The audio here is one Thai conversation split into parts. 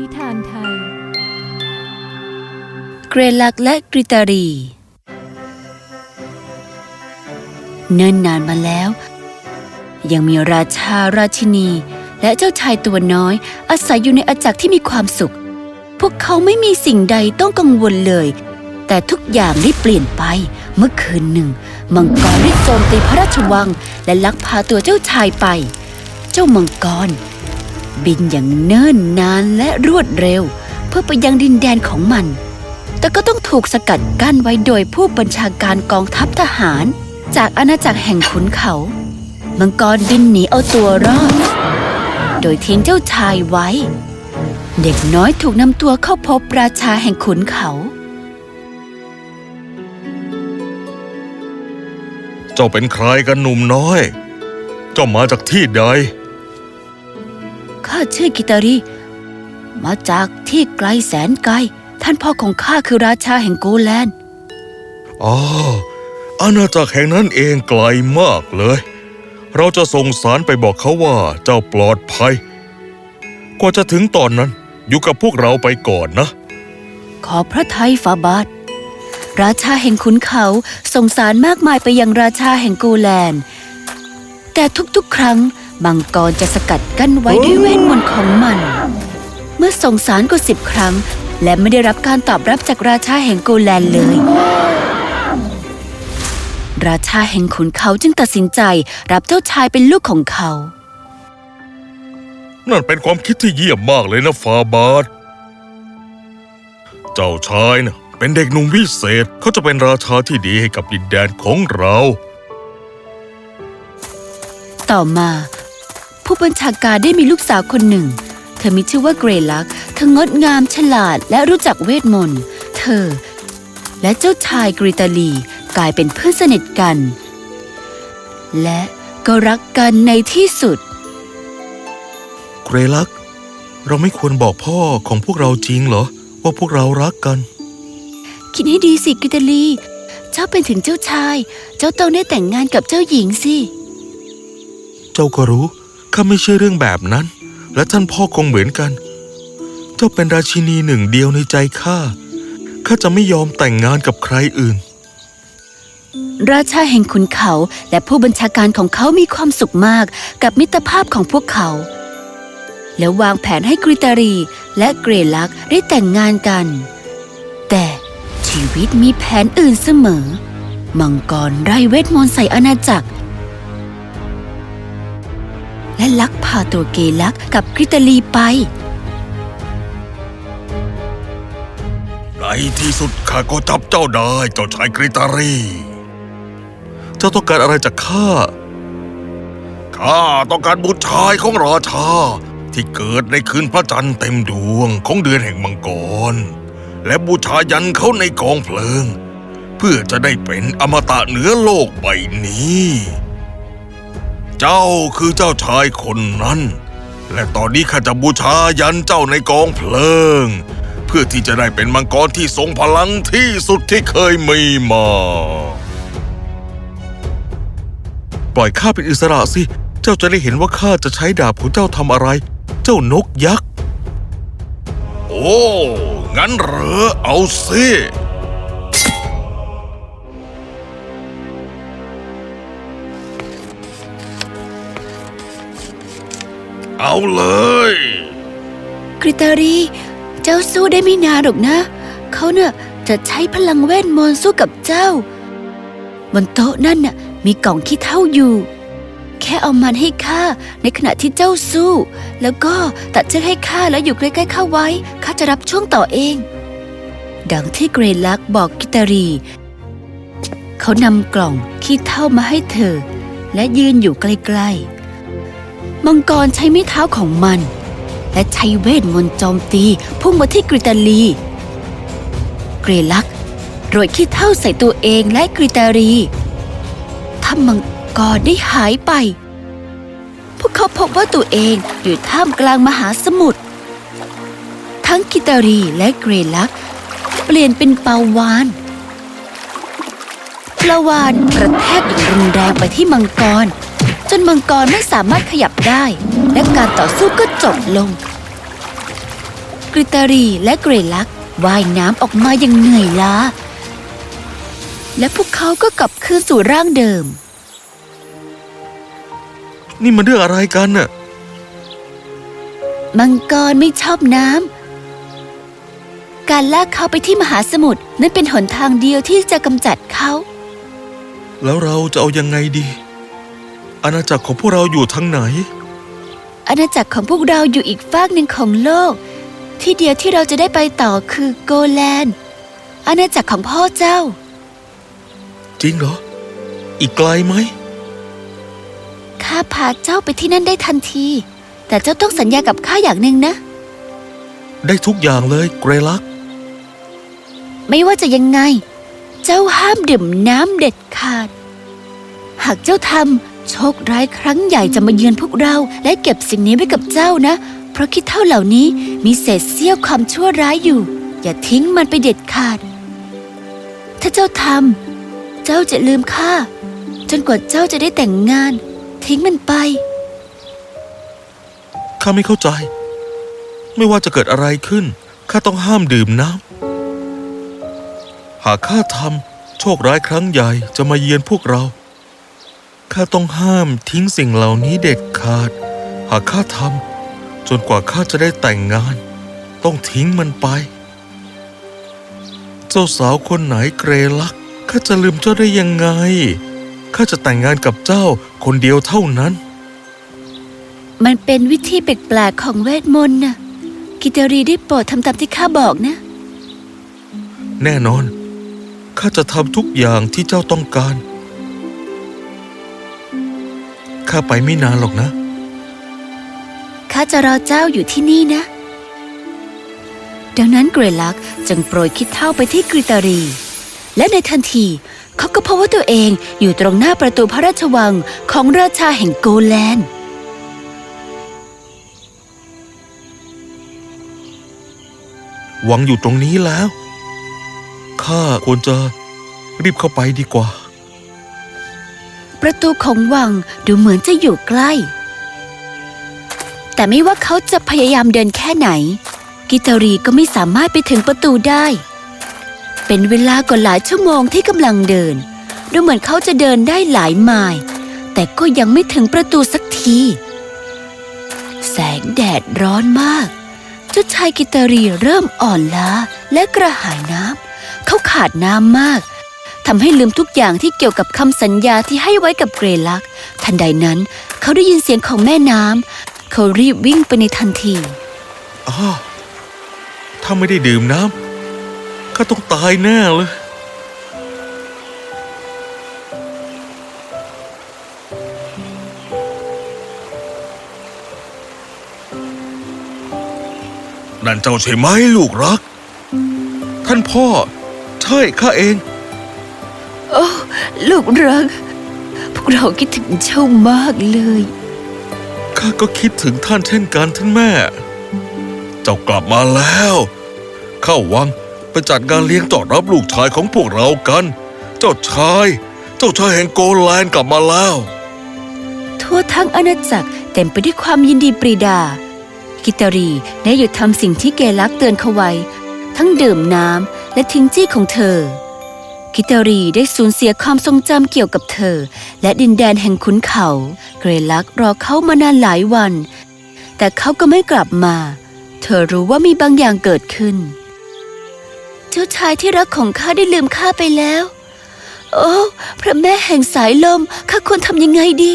นิทานไทย เกรลักและกริตารี เนิ่นนานมาแล้ว ยังมีราชาราชินี และเจ้าชายตัวน้อย อาศัยอยู่ในอาณาจักรที่มีความสุข พวกเขาไม่มีสิ่งใดต้องกังวลเลย แต่ทุกอย่างได้เปลี่ยนไปเมื่อคืนหนึ่ง มังกรได้โจมตีพระราชวัง และลักพาตัวเจ้าชายไป เจ้ามังกร บินอย่างเนิ่นนานและรวดเร็ว เพื่อไปยังดินแดนของมัน แต่ก็ต้องถูกสกัดกั้นไว้โดยผู้บัญชาการกองทัพทหาร จากอาณาจักรแห่งขุนเขา มังกรบินหนีเอาตัวรอด โดยทิ้งเจ้าชายไว้ เด็กน้อยถูกนำตัวเข้าพบราชาแห่งขุนเขาเจ้าเป็นใครกันหนุ่มน้อย เจ้ามาจากที่ใด ข้าชื่อกิตารี มาจากที่ไกลแสนไกล ท่านพ่อของข้าคือราชาแห่งโกแลนด์อ๋ออาณาจักรแห่งนั้นเองไกลมากเลย เราจะส่งสารไปบอกเขาว่าเจ้าปลอดภัย กว่าจะถึงตอนนั้นอยู่กับพวกเราไปก่อนนะ ขอพระทัยฝาบาท ราชาแห่งขุนเขาส่งสารมากมายไปยังราชาแห่งโกแลนด์ แต่ทุกๆครั้ง มังกรจะสกัดกั้นไว้ด้วยเวทมนต์ของมัน เมื่อส่งสารกว่าสิบครั้ง และไม่ได้รับการตอบรับจากราชาแห่งโกแลนด์เลย ราชาแห่งขุนเขาจึงตัดสินใจรับเจ้าชายเป็นลูกของเขา นั่นเป็นความคิดที่เยี่ยมมากเลยนะฟาบาทเจ้าชายนะเป็นเด็กหนุ่มวิเศษเขาจะเป็นราชาที่ดีให้กับดินแดนของเรา ต่อมา ผู้บัญชาการได้มีลูกสาวคนหนึ่ง เธอมีชื่อว่าเกรลักเธองดงามฉลาดและรู้จักเวทมนต์เธอ และเจ้าชายกริตาลีกลายเป็นเพื่อนสนิทกัน และก็รักกันในที่สุด เกรลัก เราไม่ควรบอกพ่อของพวกเราจริงเหรอ ว่าพวกเรารักกัน คิดให้ดีสิกริตาลี เจ้าเป็นถึงเจ้าชาย เจ้าต้องได้แต่งงานกับเจ้าหญิงสิ เจ้าก็รู้ ข้าไม่เชื่อเรื่องแบบนั้น และท่านพ่อคงเหมือนกัน เจ้าเป็นราชินีหนึ่งเดียวในใจข้า ข้าจะไม่ยอมแต่งงานกับใครอื่น ราชาแห่งขุนเขาและผู้บัญชาการของเขามีความสุขมากกับมิตรภาพของพวกเขา แล้ววางแผนให้กริตารีและเกรลักได้แต่งงานกัน แต่ชีวิตมีแผนอื่นเสมอ มังกรไร้เวทมนต์ใส่อาณาจักร และลักพาตัวเกลักกับกริตาลีไป ในที่สุดข้าก็จับเจ้าได้เจ้าชายกริตารี เจ้าต้องการอะไรจากข้า ข้าต้องการบุตรชายของราชา ที่เกิดในคืนพระจันทร์เต็มดวงของเดือนแห่งมังกร และบูชายันเขาในกองเพลิง เพื่อจะได้เป็นอมตะเหนือโลกใบนี้ เจ้าคือเจ้าชายคนนั้น และตอนนี้ข้าจะบูชายันเจ้าในกองเพลิง เพื่อที่จะได้เป็นมังกรที่ทรงพลังที่สุดที่เคยมีมา ปล่อยข้าเป็นอิสระสิ เจ้าจะได้เห็นว่าข้าจะใช้ดาบของเจ้าทำอะไร เจ้านกยักษ์ โอ้ งั้นเหรอเอาสิ เอาเลยกริตารี เจ้าสู้ได้ไม่นานหรอกนะ เขาเน่ะจะใช้พลังเวทมนต์สู้กับเจ้า บนโต๊ะนั่นน่ะมีกล่องขี้เท่าอยู่ แค่เอามันให้ข้าในขณะที่เจ้าสู้ แล้วก็ตัดเชือกให้ข้าแล้วอยู่ใกล้ๆข้าไว้ข้าจะรับช่วงต่อเอง ดังที่เกรลักบอกกิตารี เขานำกล่องขี้เท่ามาให้เธอ และยืนอยู่ใกล้ๆ มังกรใช้ไม้เท้าของมัน และใช้เวทมนต์โจมตีพุ่งมาที่กริตาลี เกรลักโรยขี้เท่าใส่ตัวเองและกริตารีถ้ามังกรได้หายไป พวกเขาพบว่าตัวเองอยู่ท่ามกลางมหาสมุทร ทั้งกิตารีและเกรลักเปลี่ยนเป็นเปลาวานปลาวานกระแทกอย่างรุนแรงไปที่มังกร จนมังกรไม่สามารถขยับได้ และการต่อสู้ก็จบลง กริตารีและเกรลักว่ายน้ำออกมาอย่างเหนื่อยล้า และพวกเขาก็กลับคืนสู่ร่างเดิม นี่มันเรื่องอะไรกันน่ะ มังกรไม่ชอบน้ำ การลากเขาไปที่มหาสมุทรนั่นเป็นหนทางเดียวที่จะกำจัดเขา แล้วเราจะเอายังไงดี อาณาจักรของพวกเราอยู่ทางไหน อาณาจักรของพวกเราอยู่อีกฟากหนึ่งของโลก ที่เดียวที่เราจะได้ไปต่อคือโกแลนด์ อาณาจักรของพ่อเจ้า จริงเหรอ อีกไกลไหม ข้าพาเจ้าไปที่นั่นได้ทันที แต่เจ้าต้องสัญญากับข้าอย่างหนึ่งนะ ได้ทุกอย่างเลยเกรลัก ไม่ว่าจะยังไง เจ้าห้ามดื่มน้ำเด็ดขาด หากเจ้าทำ โชคร้ายครั้งใหญ่จะมาเยือนพวกเรา และเก็บสิ่งนี้ไว้กับเจ้านะ เพราะคิดเท่าเหล่านี้มีเศษเสี้ยวความชั่วร้ายอยู่ อย่าทิ้งมันไปเด็ดขาด ถ้าเจ้าทำเจ้าจะลืมข้าจนกว่าเจ้าจะได้แต่งงาน ทิ้งมันไปข้าไม่เข้าใจ ไม่ว่าจะเกิดอะไรขึ้นข้าต้องห้ามดื่มน้ำหากข้าทำโชคร้ายครั้งใหญ่จะมาเยือนพวกเรา ข้าต้องห้ามทิ้งสิ่งเหล่านี้เด็ดขาด หากข้าทำจนกว่าข้าจะได้แต่งงาน ต้องทิ้งมันไป เจ้าสาวคนไหนเกรลักข้าจะลืมเจ้าได้ยังไงข้าจะแต่งงานกับเจ้าคนเดียวเท่านั้น มันเป็นวิธีแปลกๆของเวทมนต์น่ะกิตารีได้โปรดทำตามที่ข้าบอกนะ แน่นอนข้าจะทำทุกอย่างที่เจ้าต้องการ ข้าไปไม่นานหรอกนะ ข้าจะรอเจ้าอยู่ที่นี่นะ ดังนั้นเกรลักจึงโปรยคิดเท่าไปที่กริตารี และในทันที เขาก็พบว่าตัวเองอยู่ตรงหน้าประตูพระราชวังของราชาแห่งโกแลนด์หวังอยู่ตรงนี้แล้ว ข้าควรจะรีบเข้าไปดีกว่า ประตูของวังดูเหมือนจะอยู่ใกล้ แต่ไม่ว่าเขาจะพยายามเดินแค่ไหน กิตารีก็ไม่สามารถไปถึงประตูได้ เป็นเวลากว่าหลายชั่วโมงที่กำลังเดิน ดูเหมือนเขาจะเดินได้หลายไมล์แต่ก็ยังไม่ถึงประตูสักที แสงแดดร้อนมากเจ้าชายกิตารีเริ่มอ่อนล้าและกระหายน้ำเขาขาดน้ำมาก ทำให้ลืมทุกอย่างที่เกี่ยวกับคำสัญญาที่ให้ไว้กับเกรลัก ทันใดนั้น เขาได้ยินเสียงของแม่น้ำเขารีบวิ่งไปในทันทีอ้าถ้าไม่ได้ดื่มน้ำข้าต้องตายแน่เลยนั่นเจ้าใช่ไหมลูกรัก ท่านพ่อ ใช่ข้าเอง โอ้ลูกรัก พวกเราคิดถึงเจ้ามากเลย ข้าก็คิดถึงท่านเช่นกันท่านแม่ เจ้ากลับมาแล้ว เข้าวังไปจัดงานเลี้ยงต้อนรับลูกชายของพวกเรากัน เจ้าชาย เจ้าชายแห่งโกลแลนด์กลับมาแล้ว ทั่วทั้งอาณาจักรเต็มไปด้วยความยินดีปรีดา กิตารีได้หยุดทำสิ่งที่เกลักเตือนเขาไว้ ทั้งดื่มน้ำและทิ้งจี้ของเธอ กิตารีได้สูญเสียความทรงจำเกี่ยวกับเธอ และดินแดนแห่งขุนเขา เกรลักรอเขามานานหลายวัน แต่เขาก็ไม่กลับมา เธอรู้ว่ามีบางอย่างเกิดขึ้น เจ้าชายที่รักของข้าได้ลืมข้าไปแล้ว โอ้ พระแม่แห่งสายลมข้าควรทำยังไงดี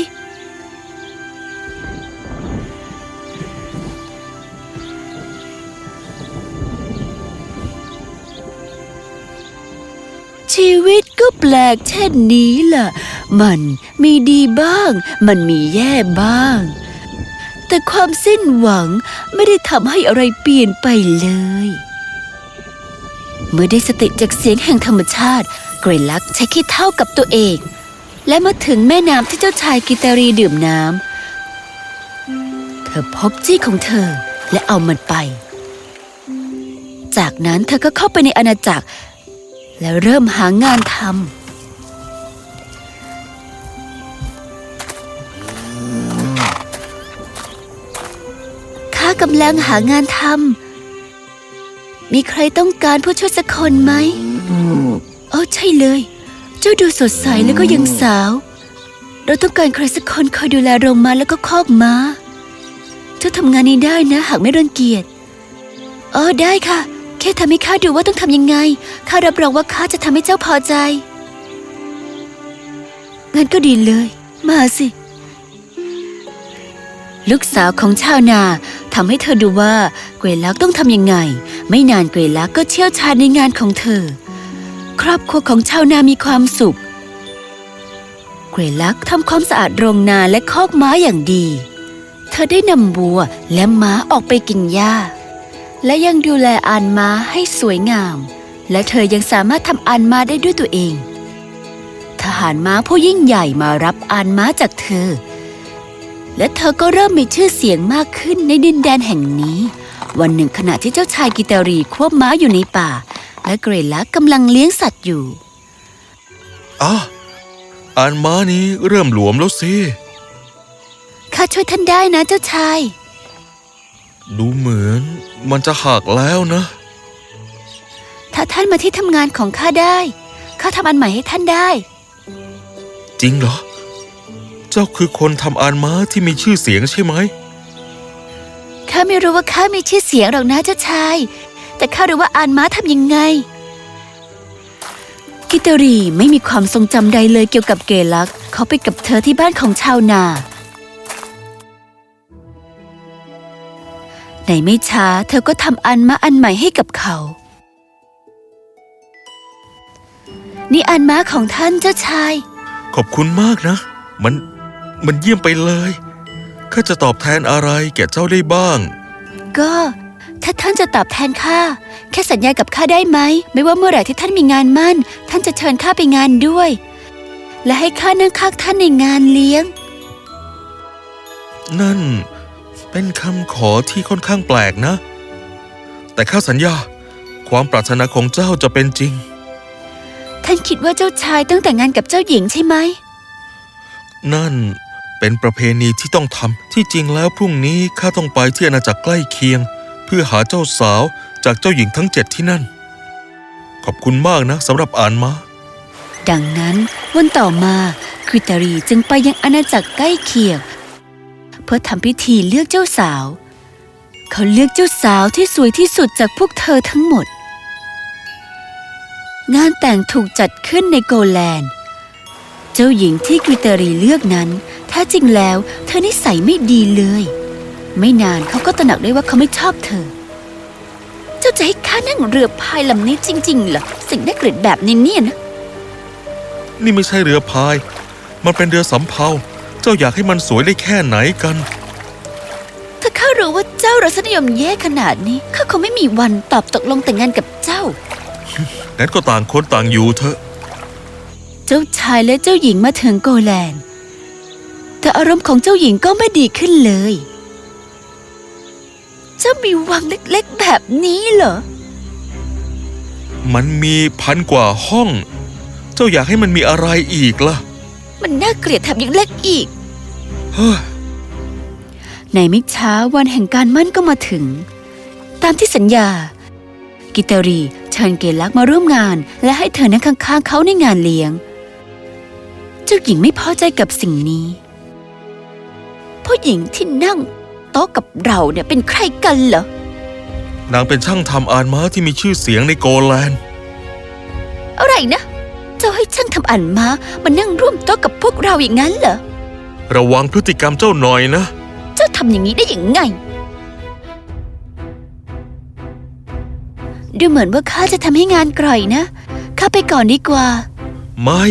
ชีวิตก็แปลกเช่นนี้ล่ะ มันมีดีบ้าง มันมีแย่บ้าง แต่ความสิ้นหวังไม่ได้ทำให้อะไรเปลี่ยนไปเลย เมื่อได้สติจากเสียงแห่งธรรมชาติเกรลักใช้ขี้เท่ากับตัวเอง และมาถึงแม่น้ำที่เจ้าชายกิตารีดื่มน้ำ เธอพบจี้ของเธอและเอามันไป จากนั้นเธอก็เข้าไปในอาณาจักร แล้วเริ่มหางานทำข้ากำลังหางานทำมีใครต้องการผู้ช่วยสักคนไหมโอ้ใช่เลย เจ้าดูสดใสแล้วก็ยังสาว เราต้องการใครสักคนคอยดูแลโรงม้าแล้วก็คอกม้าเจ้าทำงานนี้ได้นะ หากไม่รังเกียจเออได้ค่ะ แค่ทำให้ข้าดูว่าต้องทำยังไง ข้ารับรองว่าข้าจะทำให้เจ้าพอใจ งั้นก็ดีเลย มาสิ ลูกสาวของชาวนาทำให้เธอดูว่าเกวลักต้องทำยังไง ไม่นานเกวลักก็เชี่ยวชาญในงานของเธอ ครอบครัวของชาวนามีความสุข เกวลักทำความสะอาดโรงนาและคอกม้าอย่างดี เธอได้นำวัวและม้าออกไปกินหญ้า และยังดูแลอานม้าให้สวยงาม และเธอยังสามารถทำอานม้าได้ด้วยตัวเอง ทหารม้าผู้ยิ่งใหญ่มารับอานม้าจากเธอ และเธอก็เริ่มมีชื่อเสียงมากขึ้นในดินแดนแห่งนี้ วันหนึ่งขณะที่เจ้าชายกิตารีควบม้าอยู่ในป่า และเกรลักกำลังเลี้ยงสัตว์อยู่อะอ่านม้านี้เริ่มหลวมแล้วสิข้าช่วยท่านได้นะเจ้าชาย ดูเหมือน มันจะหักแล้วนะ ถ้าท่านมาที่ทำงานของข้าได้ ข้าทำอันใหม่ให้ท่านได้ จริงเหรอ เจ้าคือคนทำอ่านม้าที่มีชื่อเสียงใช่ไหม ข้าไม่รู้ว่าข้ามีชื่อเสียงหรอกนะเจ้าชาย แต่ข้ารู้ว่าอานม้าทำยังไง กิตารีไม่มีความทรงจำใดเลยเกี่ยวกับเกลัก เขาไปกับเธอที่บ้านของชาวนา ในไม่ช้าเธอก็ทำอันม้าอันใหม่ให้กับเขา นี่อันม้าของท่านเจ้าชาย ขอบคุณมากนะ มันมันเยี่ยมไปเลยข้าจะตอบแทนอะไรแก่เจ้าได้บ้าง ก็ ถ้าท่านจะตอบแทนข้าแค่สัญญากับข้าได้ไหม ไม่ว่าเมื่อไหร่ที่ท่านมีงานมั่น ท่านจะเชิญข้าไปงานด้วย และให้ข้านั่งข้างท่านในงานเลี้ยง นั่น เป็นคำขอที่ค่อนข้างแปลกนะ แต่ข้าสัญญา ความปรารถนาของเจ้าจะเป็นจริง ท่านคิดว่าเจ้าชายต้องแต่งงานกับเจ้าหญิงใช่ไหม นั่นเป็นประเพณีที่ต้องทำที่จริงแล้วพรุ่งนี้ข้าต้องไปที่อาณาจักรใกล้เคียง เพื่อหาเจ้าสาวจากเจ้าหญิงทั้งเจ็ดที่นั่น ขอบคุณมากนะสำหรับอ่านมาดังนั้นวันต่อมาคริตารีจึงไปยังอาณาจักรใกล้เคียง เพื่อทำพิธีเลือกเจ้าสาว เขาเลือกเจ้าสาวที่สวยที่สุดจากพวกเธอทั้งหมด งานแต่งถูกจัดขึ้นในโกแลนด์ เจ้าหญิงที่กริตารีเลือกนั้นแท้จริงแล้วเธอนิสัยไม่ดีเลย ไม่นานเขาก็ตระหนักได้ว่าเขาไม่ชอบเธอ เจ้าจะให้ข้านั่งเรือพายลำนี้จริงๆเหรอสิ่งน่าเกลียดแบบนี้เนี่ยนะนี่ไม่ใช่เรือพาย มันเป็นเรือสำเภา เจ้าอยากให้มันสวยได้แค่ไหนกัน ถ้าข้ารู้ว่าเจ้ารสนิยมแย่ขนาดนี้ข้าคงไม่มีวันตอบตกลงแต่งงานกับเจ้า งั้นก็ต่างคนต่างอยู่เถอะ เจ้าชายและเจ้าหญิงมาถึงโกแลนด์ แต่อารมณ์ของเจ้าหญิงก็ไม่ดีขึ้นเลย เจ้ามีวังเล็กๆแบบนี้เหรอ มันมีพันกว่าห้อง เจ้าอยากให้มันมีอะไรอีกล่ะ มันน่าเกลียดแถมยังเล็กอีกเฮ้ยในไม่ช้าวันแห่งการมั่นก็มาถึง ตามที่สัญญา กิตารีเชิญเกลักมาร่วมงาน และให้เธอนั่งข้างๆเขาในงานเลี้ยง เจ้าหญิงไม่พอใจกับสิ่งนี้ ผู้หญิงที่นั่งโต๊ะกับเราเนี่ยเป็นใครกันเหรอนางเป็นช่างทำอ่านม้าที่มีชื่อเสียงในโกแลนด์ อะไรนะเจ้า ให้ช่างทำอ่านม้ามานั่งร่วมโต๊ะกับพวกเราอย่างนั้นเหรอ ระวังพฤติกรรมเจ้าหน่อยนะ เจ้าทำอย่างนี้ได้อย่างไง ดูเหมือนว่าข้าจะทำให้งานกร่อยนะ ข้าไปก่อนดีกว่า ไม่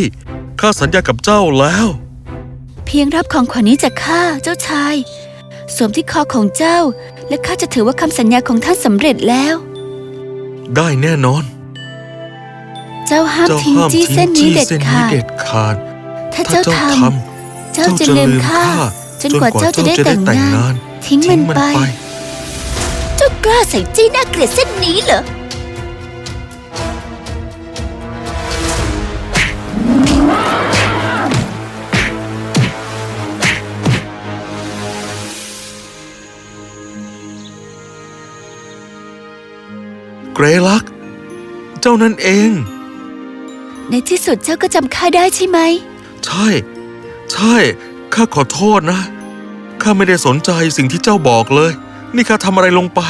ข้าสัญญากับเจ้าแล้ว เพียงรับของขวัญนี้จากข้าเจ้าชาย สวมที่คอของเจ้า และข้าจะถือว่าคำสัญญาของท่านสำเร็จแล้ว ได้แน่นอนเจ้าห้ามเจ้าทิ้งห้ามจี้ทิ้งเส้นนี้จี้เด็ดเส้นนี้ขาด เด็ดขาด ถ้าถ้าเจ้าเจ้าททำเจ้าจะลืมข้าจนกว่าเจ้าจะได้แต่งงานทิ้งมันไป เจ้ากล้าใส่จี้น่าเกลียดเส้นนี้เหรอ เกรลัก เจ้านั่นเอง ในที่สุดเจ้าก็จำข้าได้ใช่ไหม ใช่ ใช่ ข้าขอโทษนะ ข้าไม่ได้สนใจสิ่งที่เจ้าบอกเลย นี่ข้าทำอะไรลงไป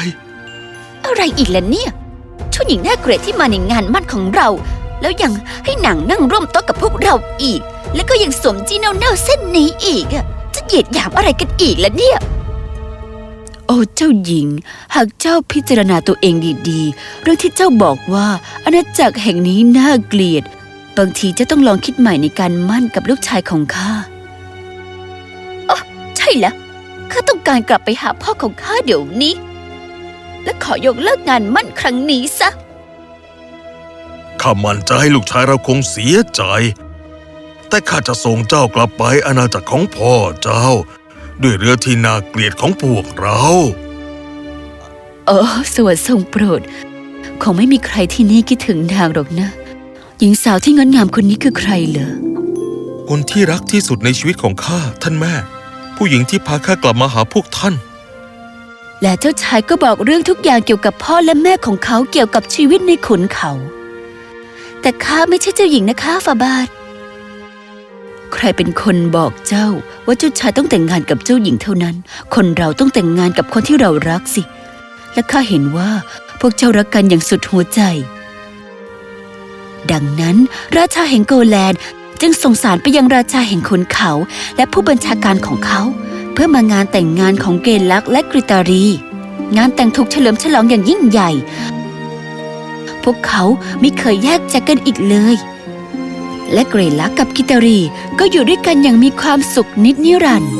อะไรอีกล่ะเนี่ยชุดหญิงน่าเกลียดที่มาในงานมั่นของเรา แล้วยังให้หนังนั่งร่วมโต๊ะกับพวกเราอีก แล้วก็ยังสวมจีเน่าๆเส้นนี้อีกอะจะเหยียดหยามอะไรกันอีกล่ะเนี่ยโอ้เจ้าหญิง หากเจ้าพิจารณาตัวเองดีๆ เรื่องที่เจ้าบอกว่าอาณาจักรแห่งนี้น่าเกลียด บางทีเจะต้องลองคิดใหม่ในการมั่นกับลูกชายของข้าอ๋อใช่แล้วข้าต้องการกลับไปหาพ่อของข้าเดี๋ยวนี้ และขอยกเลิกงานมั่นครั้งนี้ซะข้ามั่นใจลูกชายเราคงเสียใจ แต่ข้าจะส่งเจ้ากลับไปอาณาจักรของพ่อเจ้า ด้วยเรือที่น่าเกลียดของพวกเราโอ้สวัสดิ์ทรงโปรด คงไม่มีใครที่นี่คิดถึงนางหรอกนะ หญิงสาวที่งดงามคนนี้คือใครเหรอ คนที่รักที่สุดในชีวิตของข้าท่านแม่ ผู้หญิงที่พาข้ากลับมาหาพวกท่าน และเจ้าชายก็บอกเรื่องทุกอย่างเกี่ยวกับพ่อและแม่ของเขาเกี่ยวกับชีวิตในขุนเขา แต่ข้าไม่ใช่เจ้าหญิงนะคะฟาบาทใครเป็นคนบอกเจ้าว่าเจ้าชายต้องแต่งงานกับเจ้าหญิงเท่านั้น คนเราต้องแต่งงานกับคนที่เรารักสิ และข้าเห็นว่าพวกเจ้ารักกันอย่างสุดหัวใจ ดังนั้น ราชาแห่งโกแลนด์จึงส่งสารไปยังราชาแห่งขุนเขา และผู้บัญชาการของเขา เพื่อมางานแต่งงานของเกลักและกริตารี งานแต่งถูกเฉลิมฉลองอย่างยิ่งใหญ่ พวกเขาไม่เคยแยกจากกันอีกเลย และเกรลักกับกิตารีก็อยู่ด้วยกันอย่างมีความสุขนิดนิรันดร์